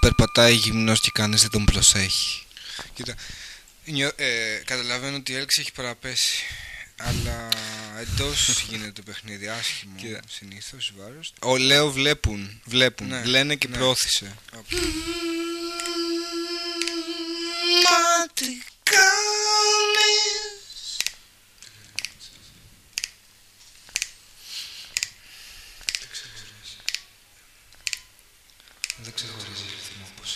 περπατάει γυμνός και κανείς δεν τον προσέχει. Κοίτα, νιώ- ε, καταλαβαίνω ότι η έλξη έχει παραπέσει. Αλλά εντός γίνεται το παιχνίδι άσχημο Κοίτα. συνήθως βάρος. Ο Λέο βλέπουν, βλέπουν, Ναι, λένε και ναι. πρόθυσε. Μα Δεν ξεχωρίζει ρυθμό όπως